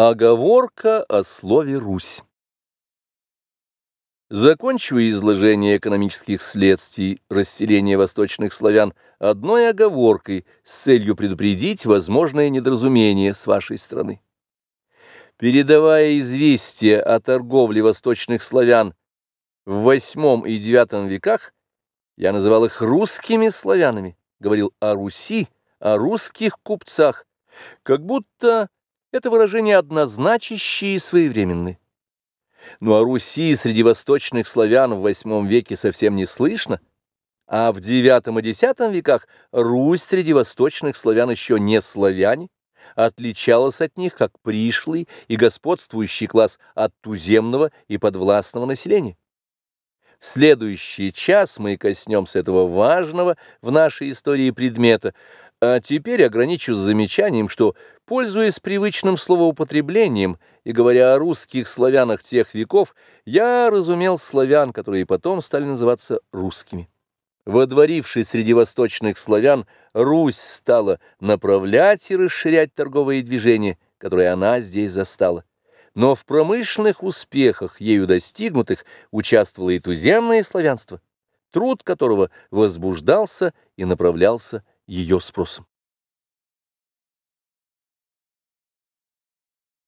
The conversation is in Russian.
Оговорка о слове «Русь». Закончивая изложение экономических следствий расселения восточных славян одной оговоркой с целью предупредить возможное недоразумение с вашей стороны. Передавая известия о торговле восточных славян в VIII и IX веках, я называл их русскими славянами, говорил о Руси, о русских купцах, как будто это выражение однозначащее и своевременное. Ну о Руси среди восточных славян в VIII веке совсем не слышно, а в IX и X веках Русь среди восточных славян еще не славяне, отличалась от них как пришлый и господствующий класс от туземного и подвластного населения. В следующий час мы коснемся этого важного в нашей истории предмета – а теперь ограничусь замечанием, что, пользуясь привычным словоупотреблением и говоря о русских славянах тех веков, я разумел славян, которые потом стали называться русскими. Водворившись среди восточных славян, Русь стала направлять и расширять торговые движения, которые она здесь застала. Но в промышленных успехах, ею достигнутых, участвовало и туземное славянство, труд которого возбуждался и направлялся ее спросом.